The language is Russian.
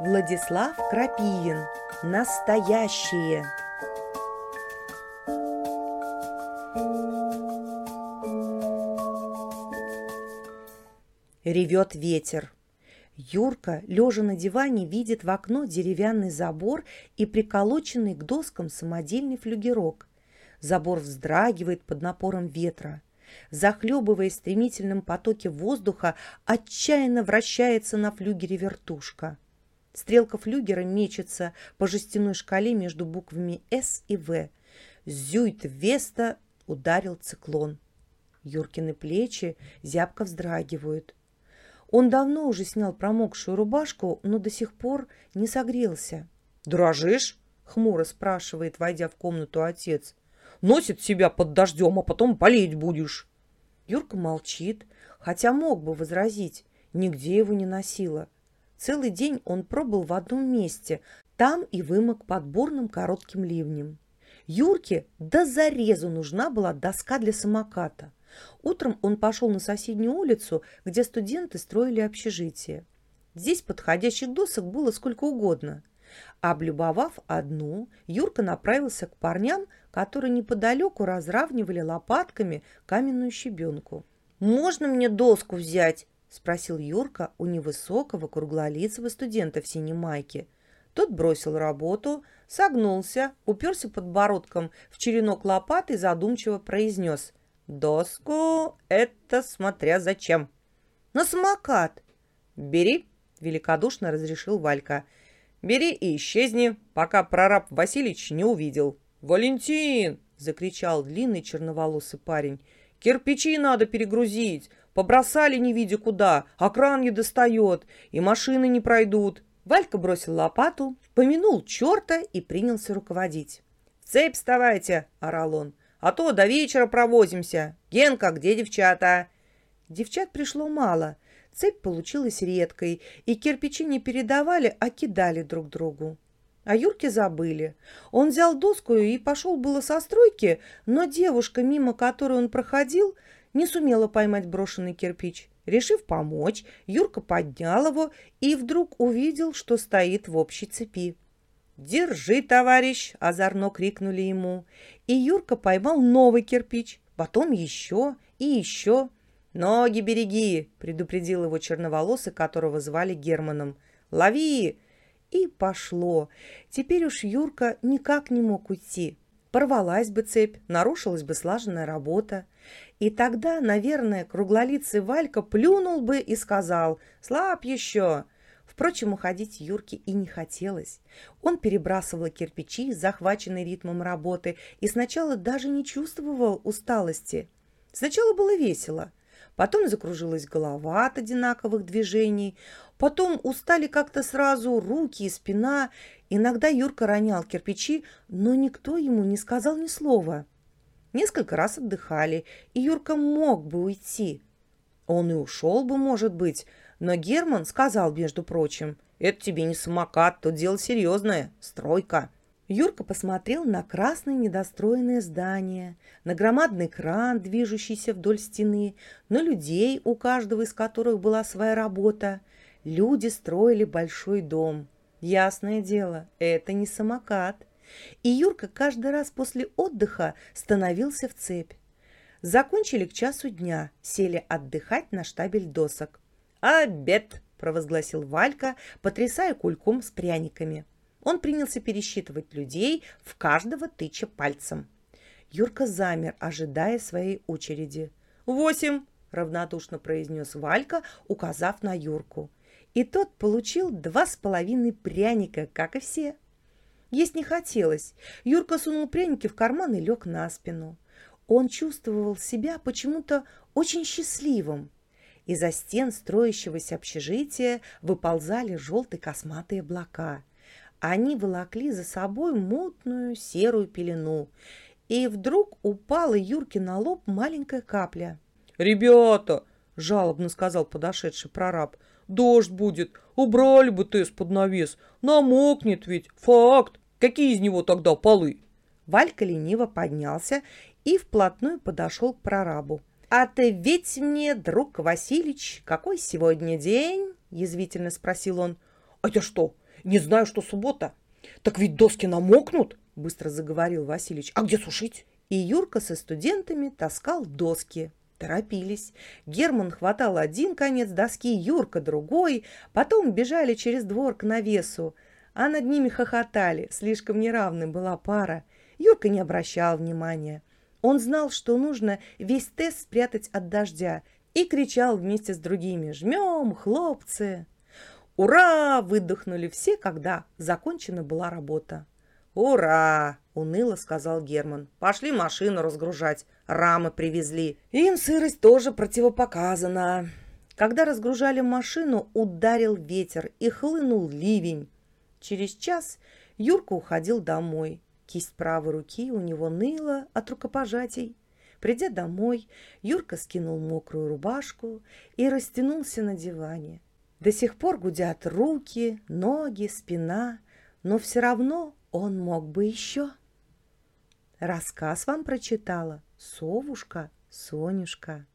Владислав Крапивин. Настоящие. Ревет ветер. Юрка, лежа на диване, видит в окно деревянный забор и приколоченный к доскам самодельный флюгерок. Забор вздрагивает под напором ветра. Захлебываясь в стремительном потоке воздуха, отчаянно вращается на флюгере вертушка. Стрелка флюгера мечется по жестяной шкале между буквами «С» и «В». Зюйт Веста ударил циклон. Юркины плечи зябко вздрагивают. Он давно уже снял промокшую рубашку, но до сих пор не согрелся. «Дрожишь?» — хмуро спрашивает, войдя в комнату отец. «Носит себя под дождем, а потом болеть будешь». Юрка молчит, хотя мог бы возразить. Нигде его не носило. Целый день он пробыл в одном месте, там и вымок под бурным коротким ливнем. Юрке до зарезу нужна была доска для самоката. Утром он пошел на соседнюю улицу, где студенты строили общежитие. Здесь подходящих досок было сколько угодно. Облюбовав одну, Юрка направился к парням, которые неподалеку разравнивали лопатками каменную щебенку. «Можно мне доску взять?» – спросил Юрка у невысокого круглолицего студента в синей майке. Тот бросил работу, согнулся, уперся подбородком в черенок лопаты и задумчиво произнес – Доску — это смотря зачем. На самокат. Бери, великодушно разрешил Валька. Бери и исчезни, пока прораб Васильевич не увидел. Валентин! закричал длинный черноволосый парень. Кирпичи надо перегрузить. Побросали не видя куда, а кран не достает, и машины не пройдут. Валька бросил лопату, помянул черта и принялся руководить. «В цепь вставайте!» – орал он. А то до вечера провозимся. Генка, где девчата?» Девчат пришло мало. Цепь получилась редкой, и кирпичи не передавали, а кидали друг другу. А Юрке забыли. Он взял доску и пошел было со стройки, но девушка, мимо которой он проходил, не сумела поймать брошенный кирпич. Решив помочь, Юрка поднял его и вдруг увидел, что стоит в общей цепи. «Держи, товарищ!» – озорно крикнули ему. И Юрка поймал новый кирпич, потом еще и еще. «Ноги береги!» – предупредил его черноволосый, которого звали Германом. «Лови!» И пошло. Теперь уж Юрка никак не мог уйти. Порвалась бы цепь, нарушилась бы слаженная работа. И тогда, наверное, круглолицый Валька плюнул бы и сказал «Слаб еще!» Впрочем, уходить Юрке и не хотелось. Он перебрасывал кирпичи, захваченный ритмом работы, и сначала даже не чувствовал усталости. Сначала было весело, потом закружилась голова от одинаковых движений, потом устали как-то сразу руки и спина. Иногда Юрка ронял кирпичи, но никто ему не сказал ни слова. Несколько раз отдыхали, и Юрка мог бы уйти. Он и ушел бы, может быть, но Герман сказал, между прочим, «Это тебе не самокат, тут дело серьезное, стройка». Юрка посмотрел на красное недостроенное здание, на громадный кран, движущийся вдоль стены, на людей, у каждого из которых была своя работа. Люди строили большой дом. Ясное дело, это не самокат. И Юрка каждый раз после отдыха становился в цепь. Закончили к часу дня, сели отдыхать на штабель досок. «Обед!» – провозгласил Валька, потрясая кульком с пряниками. Он принялся пересчитывать людей, в каждого тыча пальцем. Юрка замер, ожидая своей очереди. «Восемь!» – равнодушно произнес Валька, указав на Юрку. И тот получил два с половиной пряника, как и все. Есть не хотелось. Юрка сунул пряники в карман и лег на спину. Он чувствовал себя почему-то очень счастливым. Из-за стен строящегося общежития выползали желтые косматые облака. Они волокли за собой мутную серую пелену. И вдруг упала Юрке на лоб маленькая капля. «Ребята!» – жалобно сказал подошедший прораб. «Дождь будет! Убрали бы ты из-под навес! Намокнет ведь! Факт! Какие из него тогда полы?» Валька лениво поднялся и вплотную подошел к прорабу. «А ты ведь мне, друг Васильич, какой сегодня день?» – язвительно спросил он. «А я что, Не знаю, что суббота. Так ведь доски намокнут, быстро заговорил Василич. А где сушить? И Юрка со студентами таскал доски. Торопились. Герман хватал один конец доски, Юрка другой. Потом бежали через двор к навесу. А над ними хохотали. Слишком неравной была пара. Юрка не обращал внимания. Он знал, что нужно весь тест спрятать от дождя, и кричал вместе с другими «Жмем, хлопцы!». «Ура!» – выдохнули все, когда закончена была работа. «Ура!» – уныло сказал Герман. «Пошли машину разгружать. Рамы привезли. Им сырость тоже противопоказана». Когда разгружали машину, ударил ветер и хлынул ливень. Через час Юрка уходил домой. Кисть правой руки у него ныла от рукопожатий. Придя домой, Юрка скинул мокрую рубашку и растянулся на диване. До сих пор гудят руки, ноги, спина, но все равно он мог бы еще. Рассказ вам прочитала совушка Сонюшка.